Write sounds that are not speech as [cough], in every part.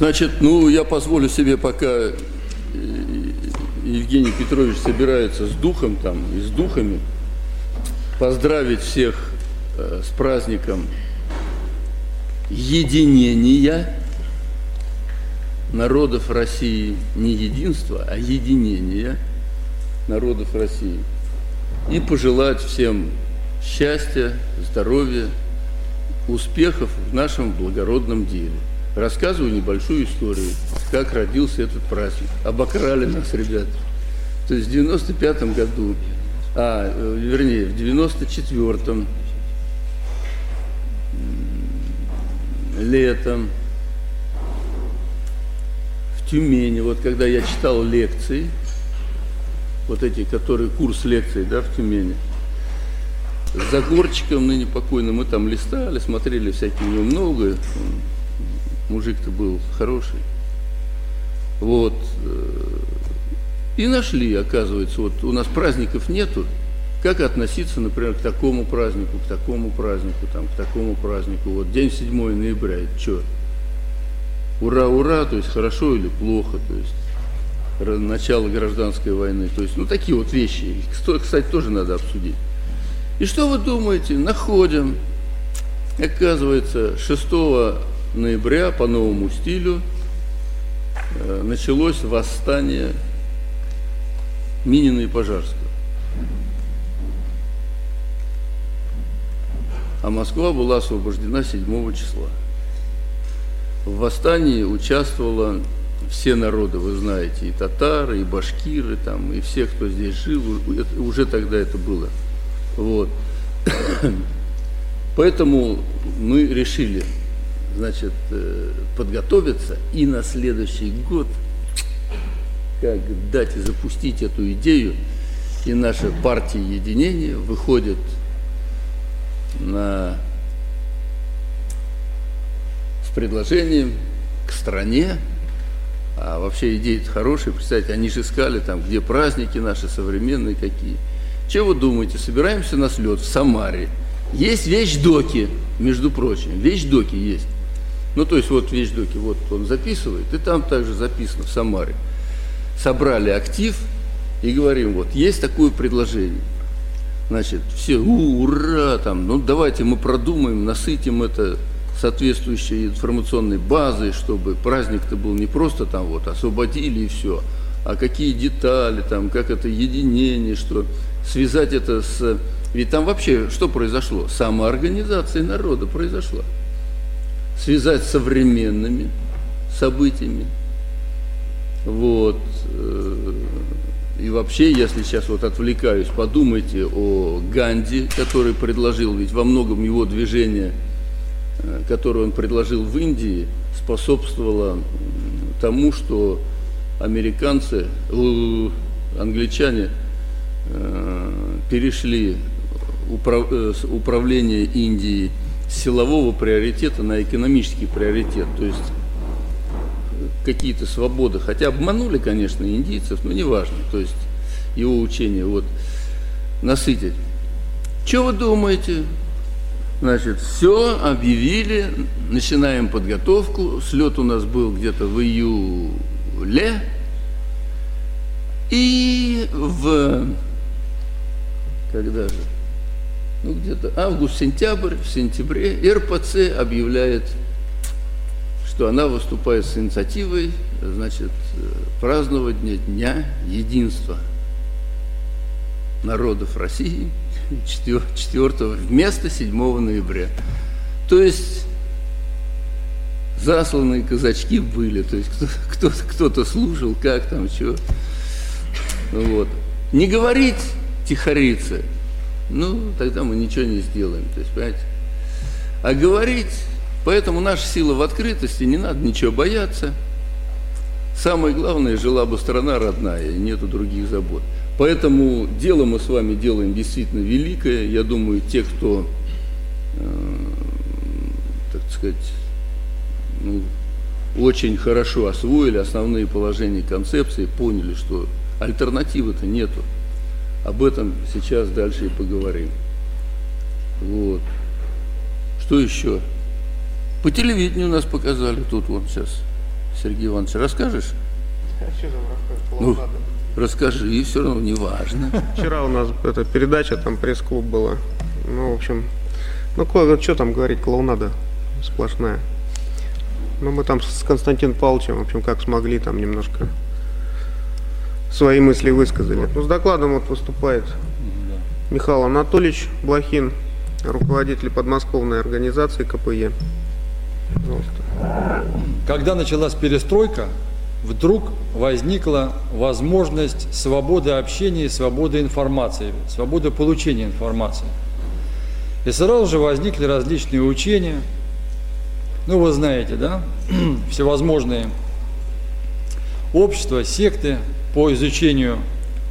Значит, ну, я позволю себе, пока э, Евгений Петрович собирается с духом там и с духами, поздравить всех э, с праздником единения народов России, не единства, а единения народов России. И пожелать всем счастья, здоровья, успехов в нашем благородном деле. Рассказываю небольшую историю, как родился этот праздник. Обокрали нас, ребят. То есть в 95 году, а, э, вернее, в 94-м, летом, в Тюмени, вот когда я читал лекции, вот эти, которые курс лекций, да, в Тюмени, с Загорчиком ныне покойным мы там листали, смотрели всякие у него много, мужик-то был хороший. Вот. Э, и нашли, оказывается, вот у нас праздников нету, как относиться, например, к такому празднику, к такому празднику, там, к такому празднику. Вот день 7 ноября, это что? Ура, ура, то есть хорошо или плохо, то есть начало гражданской войны. То есть, ну, такие вот вещи. Кстати, тоже надо обсудить. И что вы думаете? Находим. Оказывается, 6 ноября по новому стилю э, началось восстание Минина и Пожарского. А Москва была освобождена 7 числа. В восстании участвовало все народы, вы знаете, и татары, и башкиры, там, и все, кто здесь жил, уже тогда это было. Вот. [coughs] Поэтому мы решили значит, э, подготовиться и на следующий год как дать и запустить эту идею. И наша партия единения выходит на, с предложением к стране, а вообще идея хорошая, представьте, они же искали там, где праздники наши современные какие. Чего вы думаете, собираемся на слет в Самаре, есть вещдоки, между прочим, вещдоки есть. Ну, то есть вот вещдоки, вот он записывает, и там также записано в Самаре. Собрали актив и говорим, вот есть такое предложение. Значит, все, ура, там, ну давайте мы продумаем, насытим это соответствующей информационной базой, чтобы праздник-то был не просто там вот освободили и все, а какие детали, там, как это единение, что связать это с... Ведь там вообще что произошло? Самоорганизация народа произошла связать с современными событиями. Вот. Э, и вообще, если сейчас вот отвлекаюсь, подумайте о Ганди, который предложил, ведь во многом его движение, э, которое он предложил в Индии, способствовало тому, что американцы, англичане э, перешли управление Индией силового приоритета на экономический приоритет. То есть какие-то свободы, хотя обманули, конечно, индийцев, но неважно, то есть его учение вот насытить. Что вы думаете? Значит, все объявили, начинаем подготовку. Слет у нас был где-то в июле. И в... Когда же? Ну где-то август-сентябрь, в сентябре РПЦ объявляет, что она выступает с инициативой, значит, празднования Дня Единства народов России 4, 4 вместо 7 ноября. То есть засланные казачки были, то есть кто-то кто, кто слушал, как там, что. Вот. Не говорить тихорица, ну, тогда мы ничего не сделаем. То есть, понимаете? А говорить, поэтому наша сила в открытости, не надо ничего бояться. Самое главное, жила бы страна родная, нету других забот. Поэтому дело мы с вами делаем действительно великое. Я думаю, те, кто, э, так сказать, ну, очень хорошо освоили основные положения концепции, поняли, что альтернативы-то нету. Об этом сейчас дальше и поговорим. Вот. Что еще? По телевидению нас показали, тут вот сейчас Сергей Иванович, расскажешь? А что там? Ну, Клоунада. расскажи, и все равно не важно. Вчера у нас эта передача, там пресс-клуб была. Ну, в общем, ну, ко- что там говорить, клоунада сплошная. Ну, мы там с Константином Павловичем, в общем, как смогли, там немножко свои мысли высказали. Ну, с докладом вот выступает Михаил Анатольевич Блохин, руководитель подмосковной организации КПЕ. Пожалуйста. Когда началась перестройка, вдруг возникла возможность свободы общения и свободы информации, свободы получения информации. И сразу же возникли различные учения, ну вы знаете, да, [clears throat] всевозможные общества, секты по изучению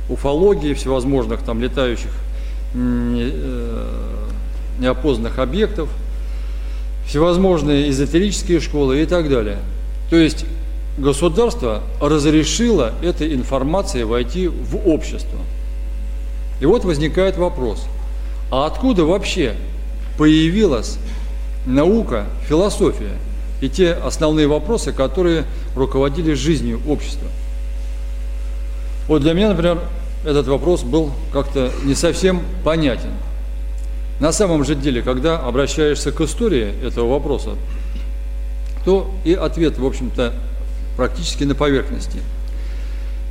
уфологии, всевозможных там летающих э, неопознанных объектов, всевозможные эзотерические школы и так далее. То есть государство разрешило этой информации войти в общество. И вот возникает вопрос, а откуда вообще появилась наука, философия и те основные вопросы, которые руководили жизнью общества? Вот для меня, например, этот вопрос был как-то не совсем понятен. На самом же деле, когда обращаешься к истории этого вопроса, то и ответ, в общем-то, практически на поверхности.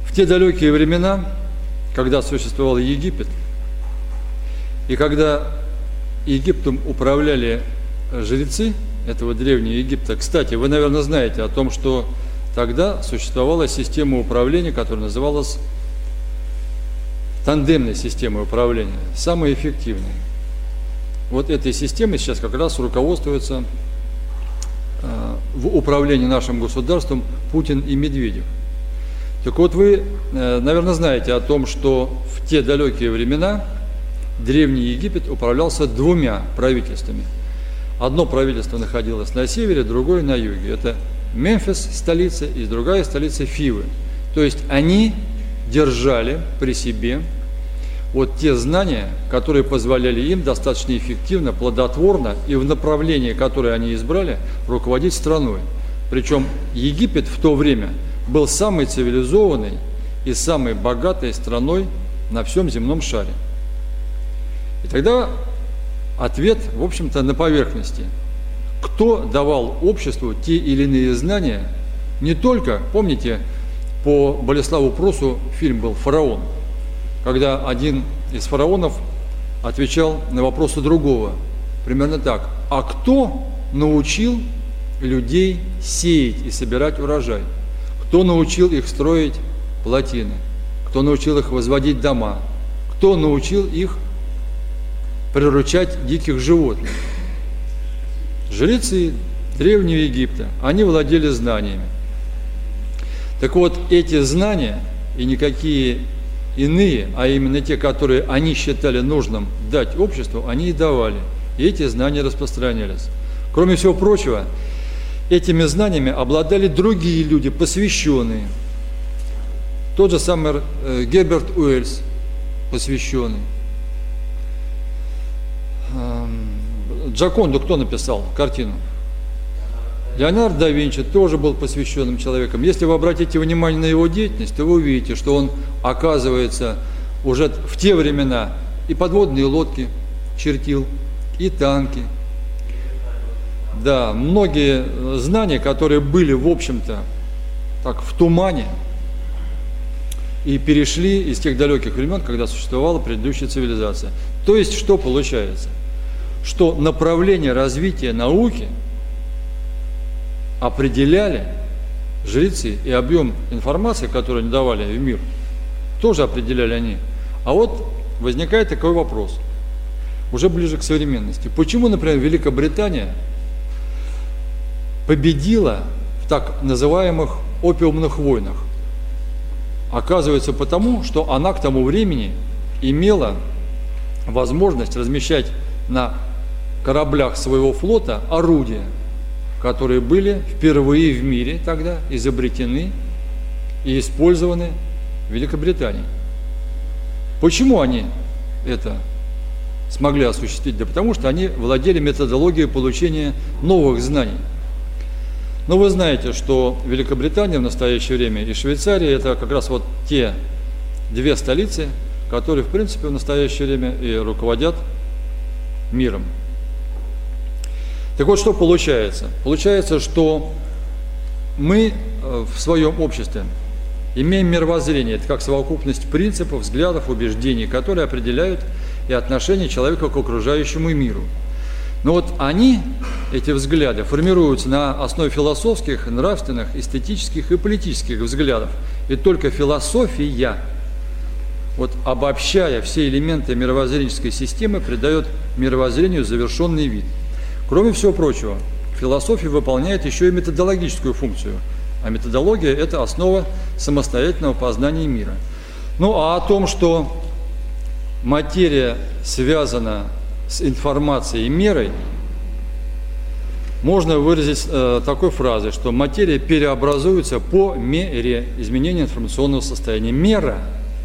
В те далекие времена, когда существовал Египет, и когда Египтом управляли жрецы этого древнего Египта, кстати, вы, наверное, знаете о том, что тогда существовала система управления, которая называлась тандемной системой управления, самой эффективной. Вот этой системой сейчас как раз руководствуются э, в управлении нашим государством Путин и Медведев. Так вот, вы, э, наверное, знаете о том, что в те далекие времена Древний Египет управлялся двумя правительствами. Одно правительство находилось на севере, другое на юге. Это Мемфис, столица, и другая столица Фивы. То есть они держали при себе вот те знания, которые позволяли им достаточно эффективно, плодотворно и в направлении, которое они избрали, руководить страной. Причем Египет в то время был самой цивилизованной и самой богатой страной на всем земном шаре. И тогда ответ, в общем-то, на поверхности. Кто давал обществу те или иные знания, не только, помните, по Болеславу Прусу фильм был «Фараон», когда один из фараонов отвечал на вопросы другого. Примерно так. А кто научил людей сеять и собирать урожай? Кто научил их строить плотины? Кто научил их возводить дома? Кто научил их приручать диких животных? Жрецы Древнего Египта, они владели знаниями. Так вот, эти знания и никакие иные, а именно те, которые они считали нужным дать обществу, они и давали. И эти знания распространялись. Кроме всего прочего, этими знаниями обладали другие люди, посвященные. Тот же самый э, Герберт Уэльс, посвященный. Джаконду кто написал картину? Леонардо да Винчи тоже был посвященным человеком. Если вы обратите внимание на его деятельность, то вы увидите, что он, оказывается, уже в те времена и подводные лодки чертил, и танки. Да, многие знания, которые были, в общем-то, так в тумане, и перешли из тех далеких времен, когда существовала предыдущая цивилизация. То есть, что получается? Что направление развития науки – определяли жрецы и объем информации, которую они давали в мир, тоже определяли они. А вот возникает такой вопрос, уже ближе к современности. Почему, например, Великобритания победила в так называемых опиумных войнах? Оказывается потому, что она к тому времени имела возможность размещать на кораблях своего флота орудия, которые были впервые в мире тогда изобретены и использованы в Великобритании. Почему они это смогли осуществить? Да потому что они владели методологией получения новых знаний. Но вы знаете, что Великобритания в настоящее время и Швейцария это как раз вот те две столицы, которые в принципе в настоящее время и руководят миром. Так вот, что получается? Получается, что мы э, в своем обществе имеем мировоззрение, это как совокупность принципов, взглядов, убеждений, которые определяют и отношение человека к окружающему миру. Но вот они, эти взгляды, формируются на основе философских, нравственных, эстетических и политических взглядов. И только философия, вот обобщая все элементы мировоззренческой системы, придает мировоззрению завершенный вид. Кроме всего прочего, философия выполняет еще и методологическую функцию. А методология – это основа самостоятельного познания мира. Ну а о том, что материя связана с информацией и мерой, можно выразить э, такой фразой, что материя переобразуется по мере изменения информационного состояния. Мера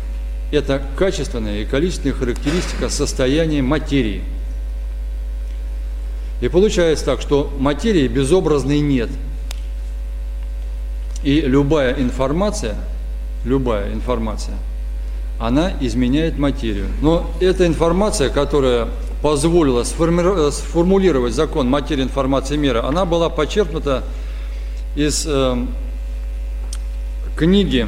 – это качественная и количественная характеристика состояния материи. И получается так, что материи безобразной нет. И любая информация, любая информация, она изменяет материю. Но эта информация, которая позволила сформулировать закон материи информации мира, она была почерпнута из э, книги,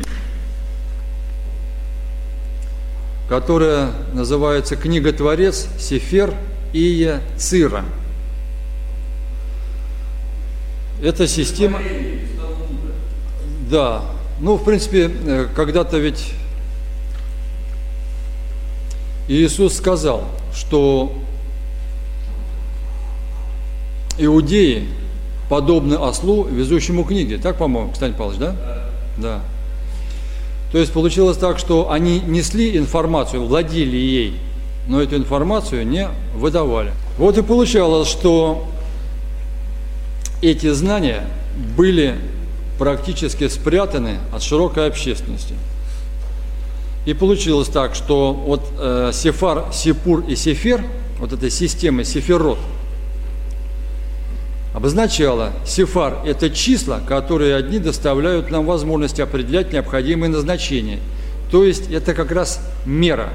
которая называется «Книга Творец Сефер Ия Цира». Это система... Да, ну, в принципе, э, когда-то ведь Иисус сказал, что иудеи подобны ослу, везущему книги. Так, по-моему, Кстати Павлович, да? Да. То есть получилось так, что они несли информацию, владели ей, но эту информацию не выдавали. Вот и получалось, что эти знания были практически спрятаны от широкой общественности. И получилось так, что вот э, Сефар, Сепур и Сефер, вот эта система Сеферот – обозначала сефар – это числа, которые одни доставляют нам возможность определять необходимые назначения. То есть это как раз мера,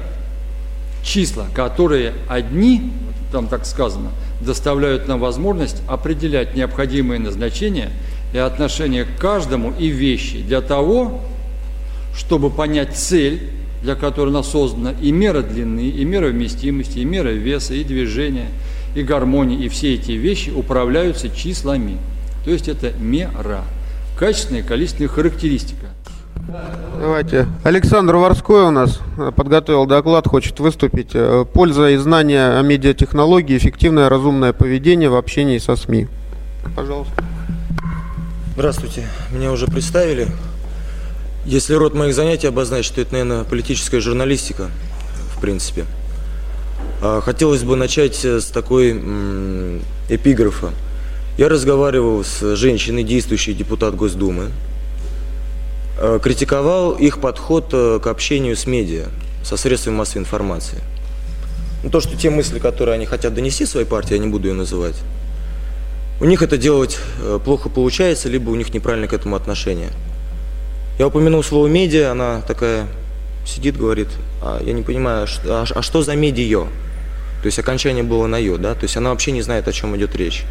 числа, которые одни, там так сказано, доставляют нам возможность определять необходимые назначения и отношение к каждому и вещи для того, чтобы понять цель, для которой она создана, и мера длины, и мера вместимости, и мера веса, и движения – и гармонии, и все эти вещи управляются числами. То есть это мера, качественная и количественная характеристика. Давайте. Александр Ворской у нас подготовил доклад, хочет выступить. Э, Польза и знания о медиатехнологии, эффективное разумное поведение в общении со СМИ. Пожалуйста. Здравствуйте. Меня уже представили. Если род моих занятий обозначить, то это, наверное, политическая журналистика, в принципе. А, хотелось бы начать э, с такой эпиграфа. Я разговаривал с женщиной, действующей депутат Госдумы, критиковал их подход э, к общению с медиа, со средствами массовой информации. Ну, то, что те мысли, которые они хотят донести своей партии, я не буду ее называть, у них это делать э, плохо получается, либо у них неправильное к этому отношение. Я упомянул слово медиа, она такая сидит, говорит, а я не понимаю, а, а что за медиа? То есть окончание было на «ё», да? То есть она вообще не знает, о чем идет речь.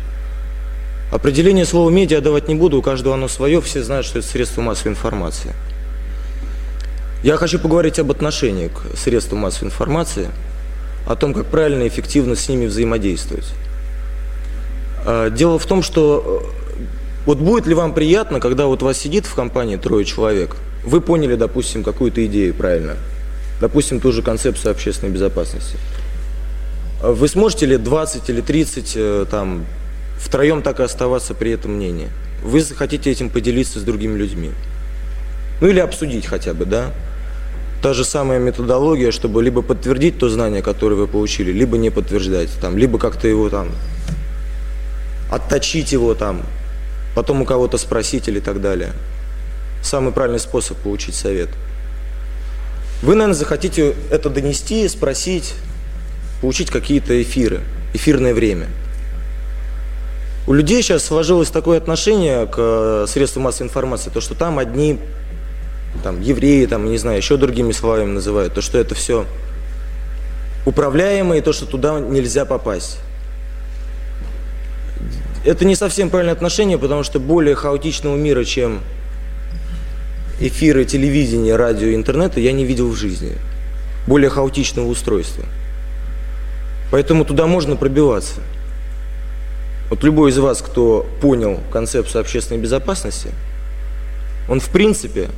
Определение слова «медиа» давать не буду, у каждого оно свое, все знают, что это средство массовой информации. Я хочу поговорить об отношении к средствам массовой информации, о том, как правильно и эффективно с ними взаимодействовать. А, дело в том, что э, вот будет ли вам приятно, когда вот вас сидит в компании трое человек, вы поняли, допустим, какую-то идею правильно, допустим, ту же концепцию общественной безопасности – вы сможете лет 20 или 30 э, там, втроем так и оставаться при этом мнении? Вы захотите этим поделиться с другими людьми? Ну или обсудить хотя бы, да? Та же самая методология, чтобы либо подтвердить то знание, которое вы получили, либо не подтверждать, там, либо как-то его там отточить его там, потом у кого-то спросить или так далее. Самый правильный способ получить совет. Вы, наверное, захотите это донести, спросить, получить какие-то эфиры, эфирное время. У людей сейчас сложилось такое отношение к э, средствам массовой информации, то, что там одни там, евреи, там, не знаю, еще другими словами называют, то, что это все управляемо и то, что туда нельзя попасть. Это не совсем правильное отношение, потому что более хаотичного мира, чем эфиры телевидения, радио, интернета, я не видел в жизни. Более хаотичного устройства. Поэтому туда можно пробиваться. Вот любой из вас, кто понял концепцию общественной безопасности, он в принципе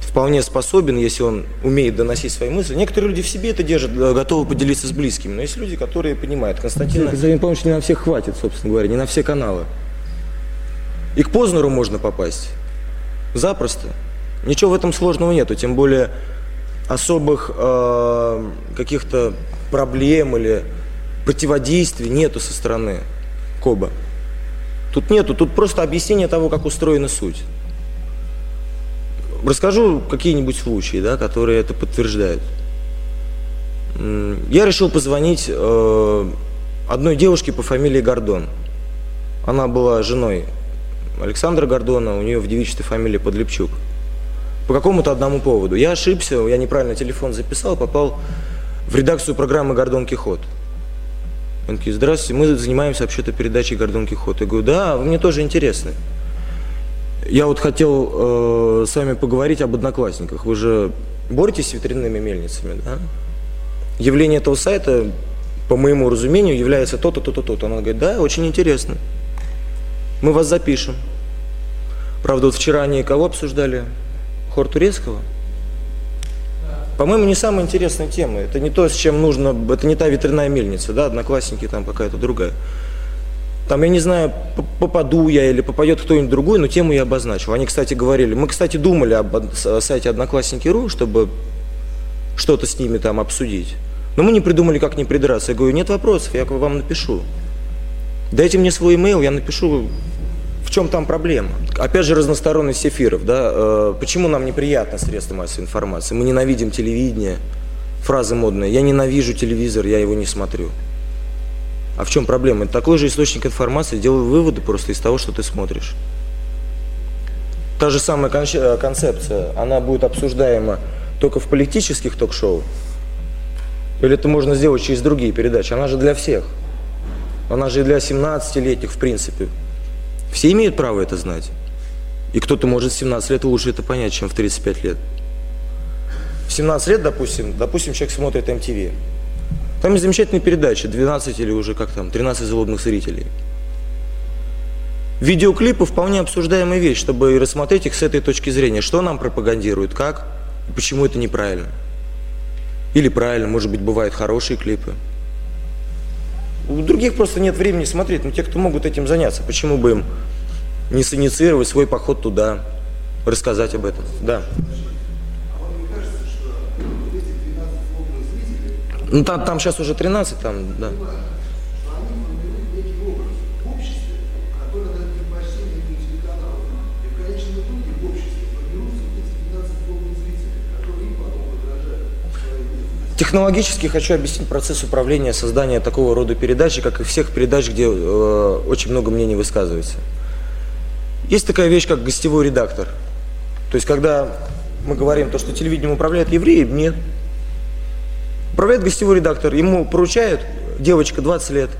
вполне способен, если он умеет доносить свои мысли. Некоторые люди в себе это держат, готовы поделиться с близкими. Но есть люди, которые понимают. Константин помощи не на всех хватит, собственно говоря, не на все каналы. И к Познеру можно попасть. Запросто. Ничего в этом сложного нету, тем более особых э, каких-то проблем или противодействий нету со стороны Коба. Тут нету, тут просто объяснение того, как устроена суть. Расскажу какие-нибудь случаи, да, которые это подтверждают. Я решил позвонить э, одной девушке по фамилии Гордон. Она была женой Александра Гордона, у нее в девичестве фамилия Подлепчук. По какому-то одному поводу. Я ошибся, я неправильно телефон записал, попал в редакцию программы «Гордон Кихот». Они такие, здравствуйте, мы занимаемся вообще-то передачей «Гордон Кихот». Я говорю, да, вы мне тоже интересны. Я вот хотел э, с вами поговорить об одноклассниках. Вы же боретесь с ветряными мельницами, да? Явление этого сайта, по моему разумению, является то-то, то-то, то-то. Она говорит, да, очень интересно. Мы вас запишем. Правда, вот вчера они кого обсуждали? Хор Турецкого? По-моему, не самая интересная тема. Это не то, с чем нужно, это не та ветряная мельница, да, одноклассники там какая-то другая. Там, я не знаю, попаду я или попадет кто-нибудь другой, но тему я обозначил. Они, кстати, говорили, мы, кстати, думали об сайте Одноклассники.ру, чтобы что-то с ними там обсудить. Но мы не придумали, как не придраться. Я говорю, нет вопросов, я вам напишу. Дайте мне свой email, я напишу чем там проблема? Опять же, разносторонность эфиров. Да? Э, почему нам неприятно средства массовой информации? Мы ненавидим телевидение. Фраза модная. Я ненавижу телевизор, я его не смотрю. А в чем проблема? Это такой же источник информации. Делаю выводы просто из того, что ты смотришь. Та же самая э, концепция, она будет обсуждаема только в политических ток-шоу? Или это можно сделать через другие передачи? Она же для всех. Она же и для 17-летних, в принципе. Все имеют право это знать. И кто-то может в 17 лет лучше это понять, чем в 35 лет. В 17 лет, допустим, допустим, человек смотрит MTV. Там есть замечательные передачи, 12 или уже как там, 13 злобных зрителей. Видеоклипы вполне обсуждаемая вещь, чтобы рассмотреть их с этой точки зрения. Что нам пропагандируют, как и почему это неправильно. Или правильно, может быть, бывают хорошие клипы. У других просто нет времени смотреть, но те, кто могут этим заняться, почему бы им не синициировать свой поход туда, рассказать об этом? Да. Ну там, там сейчас уже 13, там, да. Технологически хочу объяснить процесс управления создания такого рода передачи, как и всех передач, где э, очень много мнений высказывается. Есть такая вещь, как гостевой редактор. То есть, когда мы говорим то, что телевидением управляет евреи, нет. Управляет гостевой редактор, ему поручают девочка 20 лет,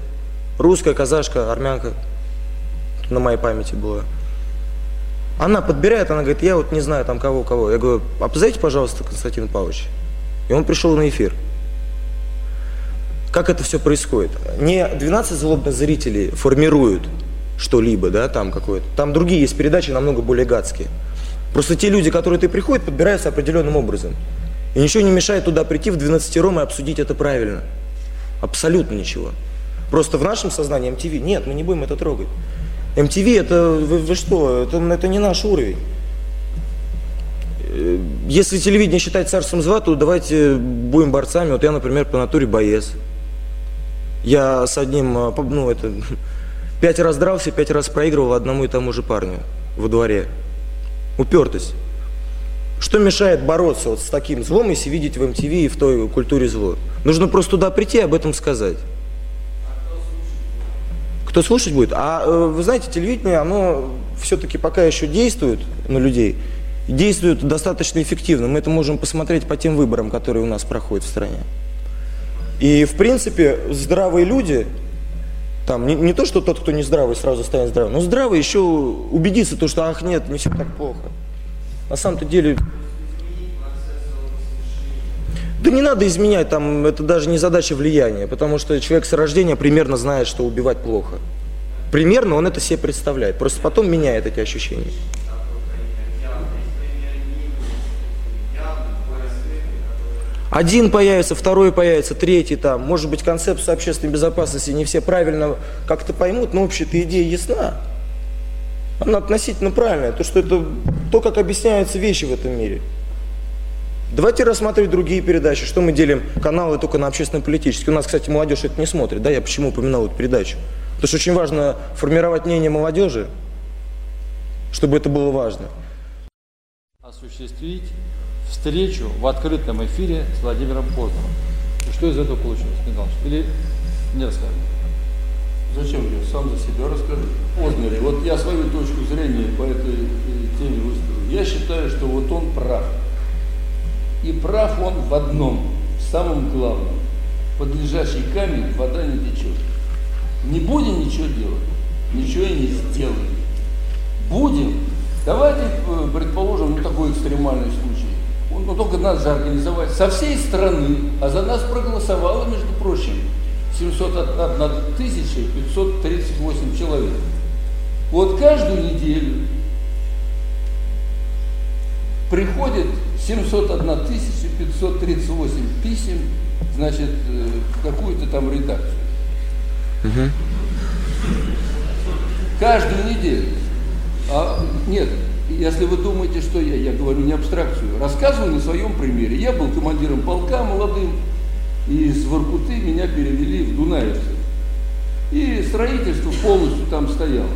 русская, казашка, армянка, на моей памяти была. Она подбирает, она говорит, я вот не знаю там кого-кого. Я говорю, а позовите, пожалуйста, Константин Павлович. И он пришел на эфир. Как это все происходит? Не 12 злобных зрителей формируют что-либо, да, там какое-то. Там другие есть передачи намного более гадские. Просто те люди, которые ты приходят, подбираются определенным образом. И ничего не мешает туда прийти в 12 ром и обсудить это правильно. Абсолютно ничего. Просто в нашем сознании MTV, нет, мы не будем это трогать. MTV это, вы, вы что, это, это не наш уровень. Э, если телевидение считать царством зла, то давайте будем борцами. Вот я, например, по натуре боец. Я с одним, а, ну, это, [laughs] пять раз дрался, пять раз проигрывал одному и тому же парню во дворе. Упертость. Что мешает бороться вот с таким злом, если видеть в МТВ и в той культуре зло? Нужно просто туда прийти и об этом сказать. кто слушать будет. А э, вы знаете, телевидение, оно все-таки пока еще действует на людей, действует достаточно эффективно. Мы это можем посмотреть по тем выборам, которые у нас проходят в стране. И, в принципе, здравые люди, там, не, не то, что тот, кто не здравый, сразу станет здравым, но здравый еще убедится, то, что, ах, нет, не все так плохо. На самом-то деле да не надо изменять, там это даже не задача влияния, потому что человек с рождения примерно знает, что убивать плохо. Примерно он это себе представляет, просто потом меняет эти ощущения. Один появится, второй появится, третий там. Может быть, концепцию общественной безопасности не все правильно как-то поймут, но общая-то идея ясна. Она относительно правильная. То, что это то, как объясняются вещи в этом мире. Давайте рассматривать другие передачи. Что мы делим каналы только на общественно-политические. У нас, кстати, молодежь это не смотрит. Да, я почему упоминал эту передачу? Потому что очень важно формировать мнение молодежи, чтобы это было важно. Осуществить встречу в открытом эфире с Владимиром Познером. И что из этого получилось, Михайлович? Или не расскажем? Зачем я сам за себя расскажу? Познере, вот я свою точку зрения по этой э, теме выскажу. Я считаю, что вот он прав. И прав он в одном, в самом главном. Под лежащий камень вода не течет. Не будем ничего делать, ничего и не сделаем. Будем. Давайте э, предположим, ну такой экстремальный случай. Ну только нас же организовать со всей страны, а за нас проголосовало, между прочим, 701 538 человек. Вот каждую неделю приходит 701 538 писем, значит, э, в какую-то там редакцию. Угу. Каждую неделю. А, нет, если вы думаете, что я, я говорю не абстракцию, рассказываю на своем примере. Я был командиром полка молодым, и из Воркуты меня перевели в Дунаевцы. И строительство полностью там стояло.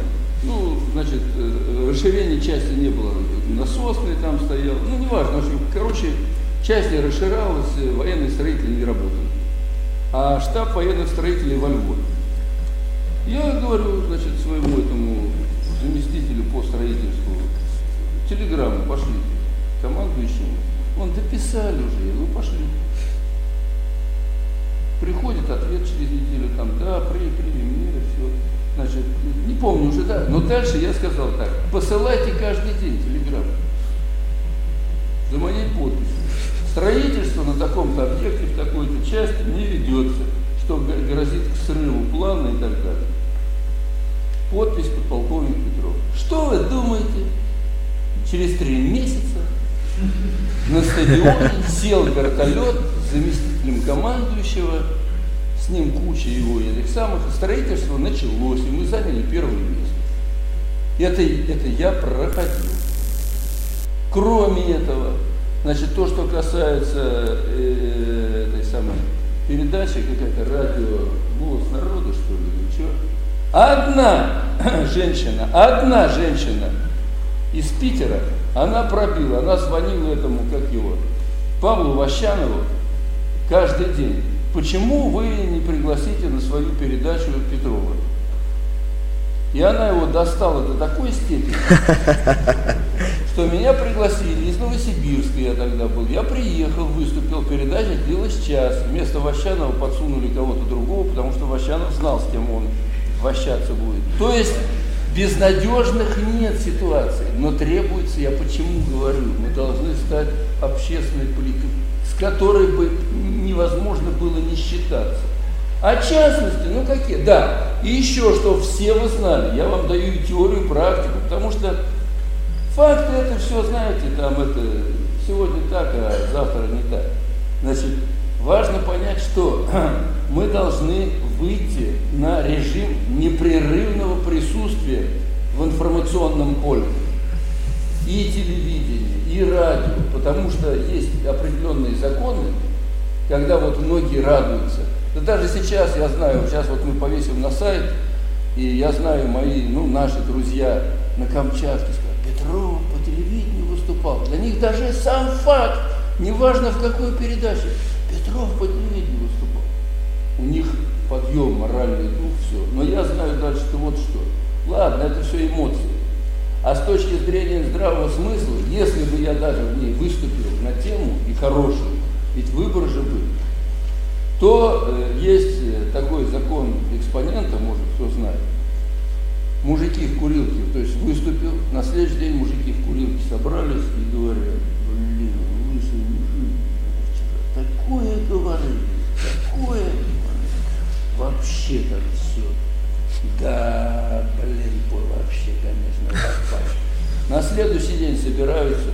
Ну, значит, э, расширения части не было, насосный там стоял, ну, неважно, короче, часть не расширялась, э, военные строители не работали. А штаб военных строителей во Львове. Я говорю, значит, своему этому заместителю по строительству, телеграмму пошли, командующему. Он дописали уже, ну пошли. Приходит ответ через неделю, там, да, при, примем меры, все. Значит, не помню уже, да, но дальше я сказал так, посылайте каждый день телеграмму за моей подписью. Строительство на таком-то объекте в такой-то части не ведется, что грозит к срыву плана и так далее. Подпись подполковник Петров. Что вы думаете? Через три месяца на стадионе сел вертолет с заместителем командующего с ним куча его этих самых, строительство началось, и мы заняли первое место. Это, это я проходил. Кроме этого, значит, то, что касается э, этой самой передачи, какая-то радио «Голос народа», что ли, или что, одна [coughs] женщина, одна женщина из Питера, она пробила, она звонила этому, как его, Павлу Ващанову каждый день почему вы не пригласите на свою передачу Петрова? И она его достала до такой степени, [laughs] что меня пригласили из Новосибирска, я тогда был. Я приехал, выступил, передача длилась час. Вместо Ващанова подсунули кого-то другого, потому что Ващанов знал, с кем он вращаться будет. То есть безнадежных нет ситуаций, но требуется, я почему говорю, мы должны стать общественной политикой, с которой бы невозможно было не считаться. А частности, ну какие? Да, и еще что все вы знали, я вам даю и теорию, и практику, потому что факты это все, знаете, там это сегодня так, а завтра не так. Значит, важно понять, что [clears throat] мы должны выйти на режим непрерывного присутствия информационном поле. И телевидение, и радио, потому что есть определенные законы, когда вот многие радуются. Да даже сейчас я знаю, сейчас вот мы повесим на сайт, и я знаю мои, ну, наши друзья на Камчатке сказали, Петров по телевидению выступал. Для них даже сам факт, неважно в какой передаче, Петров по телевидению выступал. У них подъем, моральный дух, все. Но я знаю дальше, что вот что. Ладно, это все эмоции. А с точки зрения здравого смысла, если бы я даже в ней выступил на тему и хорошую, ведь выборы же были, то э, есть э, такой закон экспонента, может кто знает, мужики в курилке, то есть выступил, на следующий день мужики в курилке собрались и говорят, блин, вы мужик, такое говорили, такое вообще так все. Да, блин, вообще, На следующий день собираются,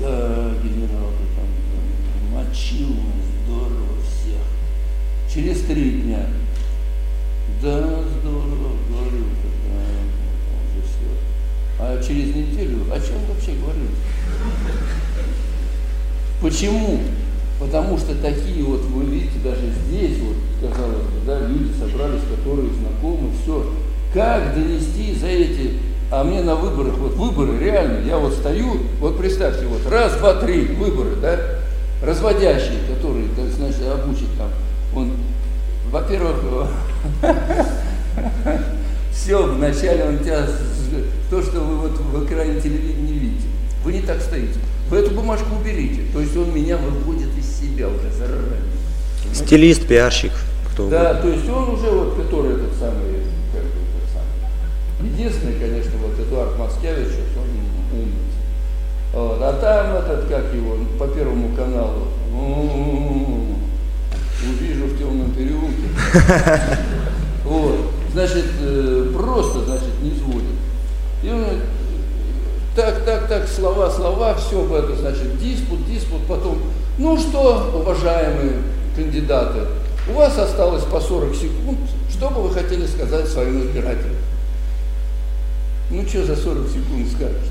да, генерал, ты там мочил здорово всех. Через три дня, да, здорово, говорил, да, уже все. А через неделю, о чем вообще говорил? Почему? Потому что такие вот, вы видите, даже здесь, вот, казалось бы, да, люди собрались, которые знакомы, все. Как донести за эти, а мне на выборах, вот выборы реально, я вот стою, вот представьте, вот раз, два, три, выборы, да, разводящие, которые, значит, обучат там, он, во-первых, [laughs] все, вначале он тебя, то, что вы вот в экране телевидения видите, вы не так стоите. Вы эту бумажку уберите. То есть он меня выводит из себя уже заранее. Стилист, пиарщик, кто Да, то есть он уже вот, который этот самый, как бы, этот самый. Единственный, конечно, вот Эдуард Маскевич, он умница. Вот. А там этот, как его, по первому каналу, увижу в темном переулке. [laughs] Вот. Значит, э, просто, значит, не сводит. И он так, так, так, слова, слова, все в это, значит, диспут, диспут, потом, ну что, уважаемые кандидаты, у вас осталось по 40 секунд, что бы вы хотели сказать своим избирателям? Ну что за 40 секунд скажешь?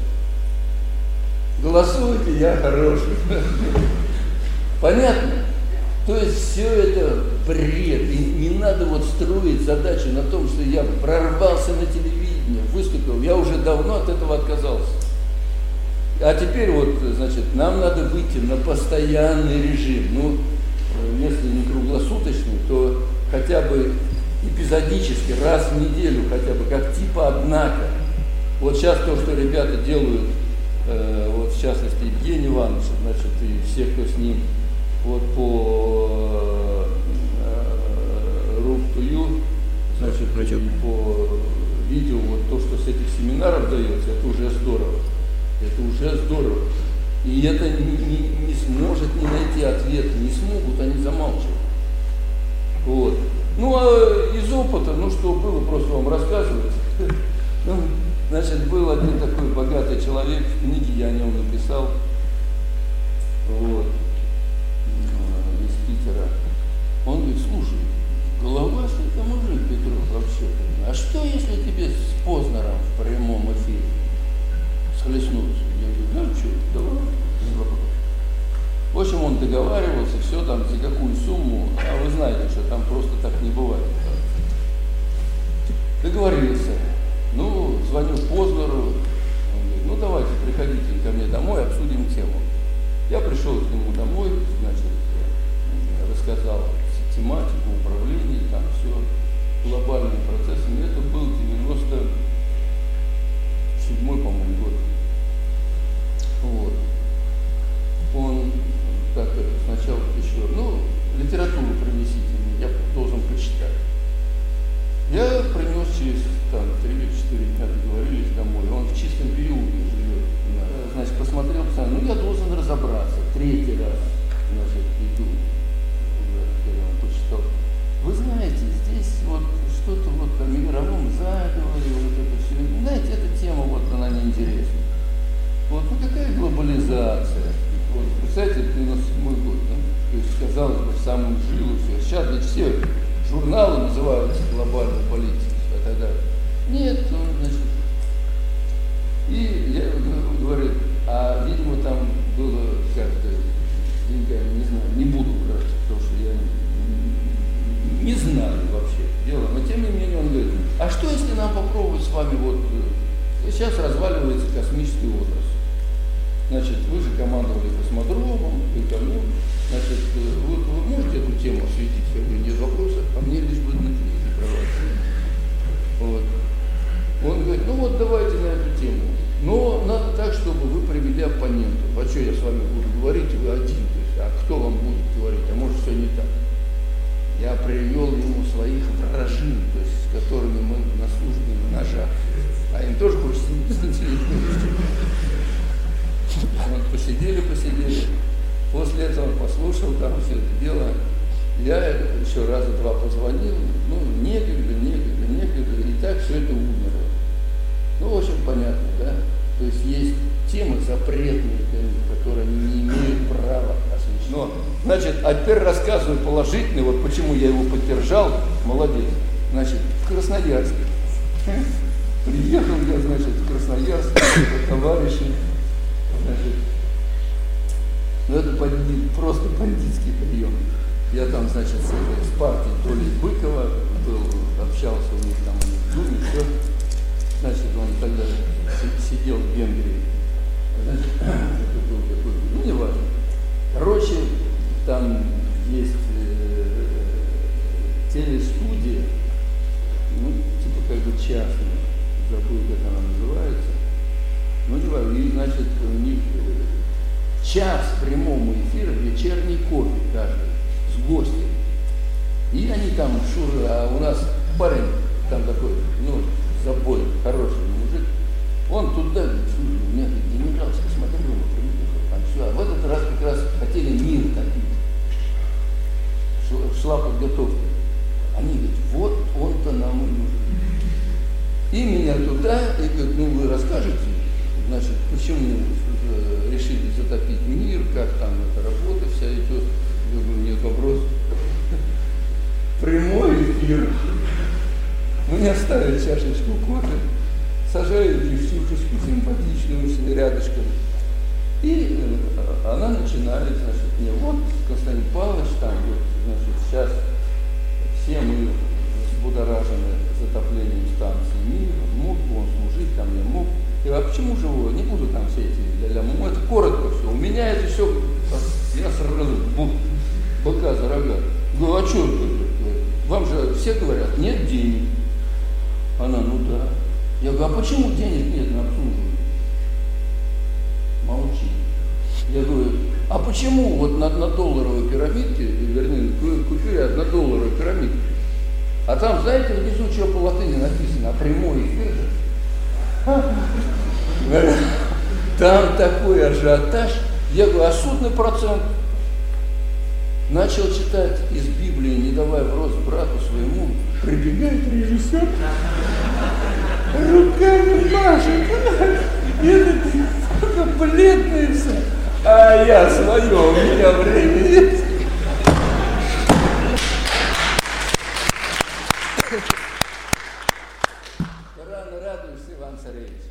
Голосуйте, я хороший. Понятно? То есть все это бред. И не надо вот строить задачу на том, что я прорвался на телевидение, выступил. Я уже давно от этого отказался. А теперь вот, значит, нам надо выйти на постоянный режим. Ну, если не круглосуточный, то хотя бы эпизодически, раз в неделю хотя бы, как типа однако. Вот сейчас то, что ребята делают, э, вот в частности Евгений Иванович, значит, и все, кто с ним, вот по э, значит, и по видео, вот то, что с этих семинаров дается, это уже здорово. Это уже здорово. И это не, не, не сможет не найти ответ, не смогут они замалчивать. Вот. Ну, а из опыта, ну что было, просто вам рассказывать. [laughs] Значит, был один такой богатый человек, в книге я о нем написал, вот, Э, сейчас разваливается космический отрасль. Значит, вы же командовали космодромом, вы ко мне. Значит, э, вы, вы можете эту тему осветить? Я говорю, нет вопросов. а мне лишь бы на книги Вот. Он говорит, ну вот давайте на эту тему. Но надо так, чтобы вы привели оппонента. А что я с вами буду говорить, вы один. То есть, а кто вам будет говорить? А может все не так. Я привел ему своих вражин, то есть, с которыми мы на службе на ножах а им тоже хочется Вот посидели, посидели. После этого послушал там все это дело. Я еще раза два позвонил, ну, некогда, некогда, некогда, и так все это умерло. Ну, в общем, понятно, да? То есть есть темы запретные, которые они не имеют права освещать. Но, значит, а теперь рассказываю положительный, вот почему я его поддержал, молодец. Значит, в Красноярске. Приехал я, значит, в Красноярск, [coughs] товарищи, значит, ну это бандит, просто бандитский прием. Я там, значит, с, с партией Толи Быкова был, общался у них там в Думе, все. Значит, он тогда сидел в Венгрии. Значит, [coughs] это был такой, ну, не важно. Короче, там есть э, телестудия, ну, типа как бы частная, забыл, как она называется. Ну, не важно, и, значит, них э, час прямому эфира, вечерний кофе каждый, с гостем. И они там, Шура, а у нас парень там такой, ну, забой, хороший мужик, он туда, слушай, у меня генеральский, смотри, он приехал, там все. А в этот раз как раз хотели мир топить. Шла подготовка. И меня туда, и говорят, ну вы расскажете, значит, почему э, решили затопить мир, как там эта работа вся идет. Я говорю, нет вопрос. Прямой эфир. Мне ставят чашечку кофе, сажают девчушечку симпатичную рядышком. И э, она начинает, значит, мне, вот, Константин Павлович, там, вот, значит, сейчас все мы взбудоражены затоплением станции МИР, мог бы он служить, там я мог. И а почему же его, не буду там все эти ля-ля, ну, это коротко все. У меня это все, я сразу быка за рога. Говорю, а что Вам же все говорят, нет денег. Она, ну да. Я говорю, а почему денег нет на обслуживание? Молчи. Я говорю, а почему вот на, на долларовой пирамидке, вернее, купюре однодолларовой пирамидке, а там, знаете, внизу что по латыни написано, а прямой эфир. Там такой ажиотаж. Я говорю, а судный процент? Начал читать из Библии, не давая в рост брату своему, прибегает режиссер, руками машет, это бледный все. А я свое, у меня время есть. Рано радуешься, Иван Царевич.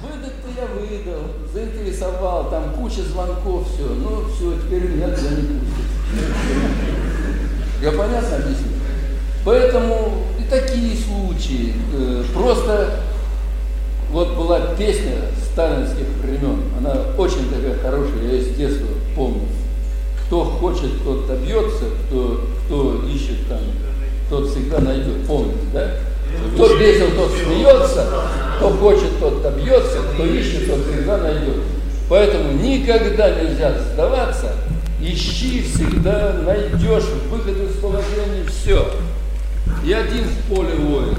Выдать-то я выдал, заинтересовал, там куча звонков, все. Ну, все, теперь меня туда не пустят. Я понятно объясню? Поэтому и такие случаи. Э, просто вот была песня сталинских времен, она очень такая хорошая, я ее с детства помню. Кто хочет, тот добьется, кто, кто ищет там, тот всегда найдет. Помните, да? Кто весел, тот смеется, кто хочет, тот ищет, тот всегда найдет. Поэтому никогда нельзя сдаваться, ищи, всегда найдешь выход из положения, все. И один в поле воин,